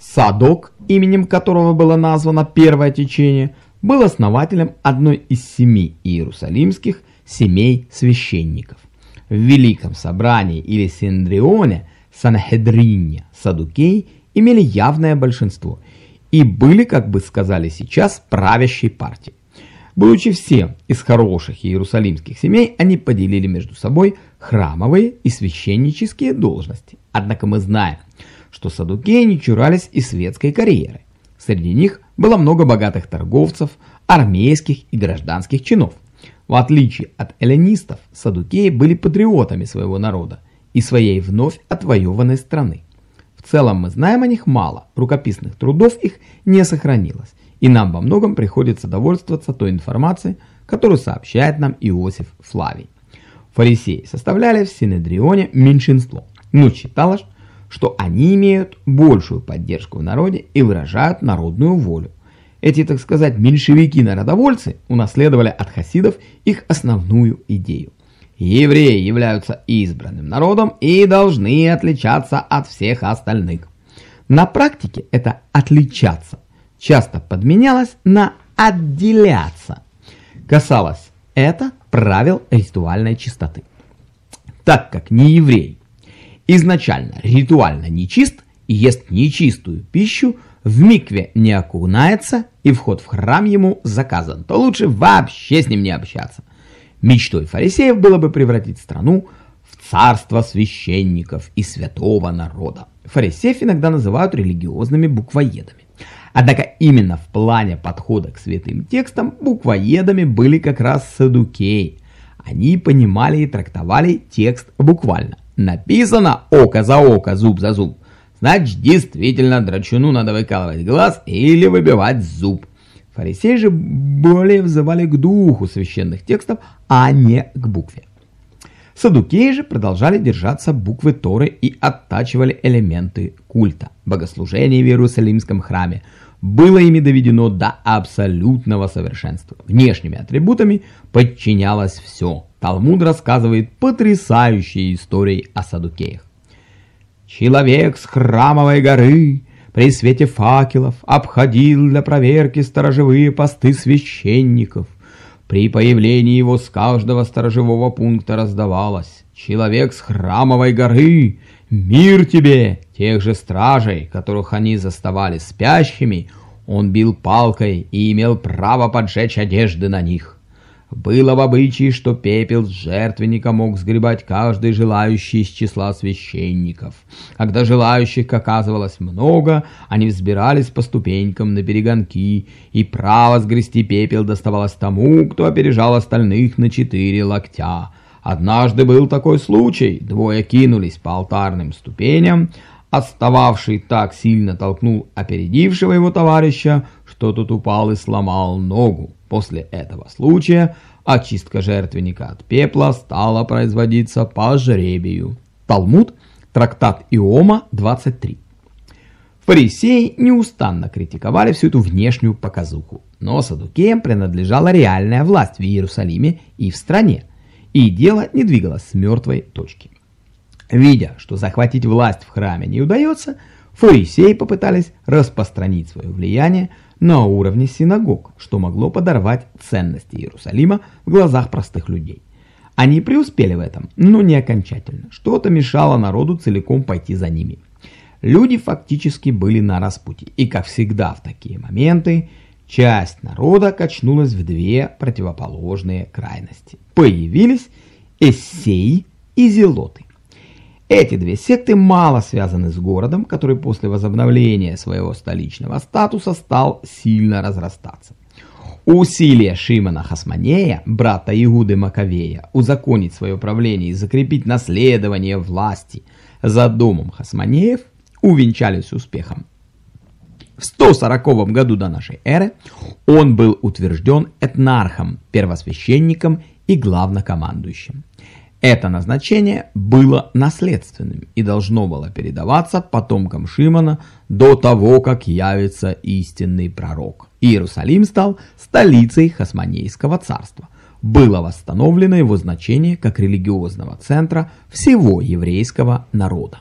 Садок, именем которого было названо первое течение, был основателем одной из семи иерусалимских семей священников. В Великом Собрании или Синдрионе, Санхедрине, Садукей имели явное большинство и были, как бы сказали сейчас, правящей партией. Будучи все из хороших иерусалимских семей, они поделили между собой храмовые и священнические должности. Однако мы знаем, что садукеи не чурались и светской карьеры. Среди них было много богатых торговцев, армейских и гражданских чинов. В отличие от эллинистов, садукеи были патриотами своего народа и своей вновь отвоеванной страны. В целом мы знаем о них мало, рукописных трудов их не сохранилось, и нам во многом приходится довольствоваться той информацией, которую сообщает нам Иосиф Флавий. Фарисеи составляли в Синедрионе меньшинство, но считалось, что они имеют большую поддержку в народе и выражают народную волю. Эти, так сказать, меньшевики-народовольцы унаследовали от хасидов их основную идею. Евреи являются избранным народом и должны отличаться от всех остальных. На практике это «отличаться» часто подменялось на «отделяться». Касалось это правил ритуальной чистоты. Так как не еврей изначально ритуально нечист и ест нечистую пищу, в микве не окунается и вход в храм ему заказан, то лучше вообще с ним не общаться. Мечтой фарисеев было бы превратить страну в царство священников и святого народа. Фарисеев иногда называют религиозными буквоедами. Однако именно в плане подхода к святым текстам буквоедами были как раз садукеи. Они понимали и трактовали текст буквально. Написано «око за око, зуб за зуб». Значит, действительно, драчуну надо выкалывать глаз или выбивать зуб. Фарисеи же более взывали к духу священных текстов, а не к букве. Садукеи же продолжали держаться буквы Торы и оттачивали элементы культа. Богослужение в Иерусалимском храме было ими доведено до абсолютного совершенства. Внешними атрибутами подчинялось все. Талмуд рассказывает потрясающие истории о садукеях. Человек с храмовой горы при свете факелов обходил для проверки сторожевые посты священников. При появлении его с каждого сторожевого пункта раздавалось «Человек с храмовой горы, мир тебе!» Тех же стражей, которых они заставали спящими, он бил палкой и имел право поджечь одежды на них. Было в обычае, что пепел с жертвенника мог сгребать каждый желающий из числа священников. Когда желающих оказывалось много, они взбирались по ступенькам на перегонки, и право сгрести пепел доставалось тому, кто опережал остальных на четыре локтя. Однажды был такой случай, двое кинулись по алтарным ступеням, Отстававший так сильно толкнул опередившего его товарища, что тот упал и сломал ногу. После этого случая очистка жертвенника от пепла стала производиться по жребию. Талмуд, трактат Иома 23. Фарисеи неустанно критиковали всю эту внешнюю показуху, но садукеям принадлежала реальная власть в Иерусалиме и в стране, и дело не двигалось с мертвой точки. Видя, что захватить власть в храме не удается, фарисеи попытались распространить свое влияние на уровне синагог, что могло подорвать ценности Иерусалима в глазах простых людей. Они преуспели в этом, но не окончательно. Что-то мешало народу целиком пойти за ними. Люди фактически были на распутье, и как всегда в такие моменты, часть народа качнулась в две противоположные крайности. Появились эссеи и зелоты. Эти две секты мало связаны с городом, который после возобновления своего столичного статуса стал сильно разрастаться. Усилия Шимона Хасманея, брата Игуды Маковея, узаконить свое правление и закрепить наследование власти за домом Хасманеев увенчались успехом. В 140 году до нашей эры он был утвержден этнархом, первосвященником и главнокомандующим. Это назначение было наследственным и должно было передаваться потомкам Шимона до того, как явится истинный пророк. Иерусалим стал столицей Хасманейского царства. Было восстановлено его значение как религиозного центра всего еврейского народа.